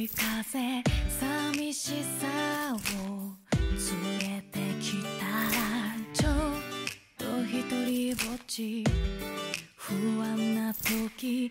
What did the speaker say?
い風寂しさを連れてきたらちょっとひとりぼっち不安な時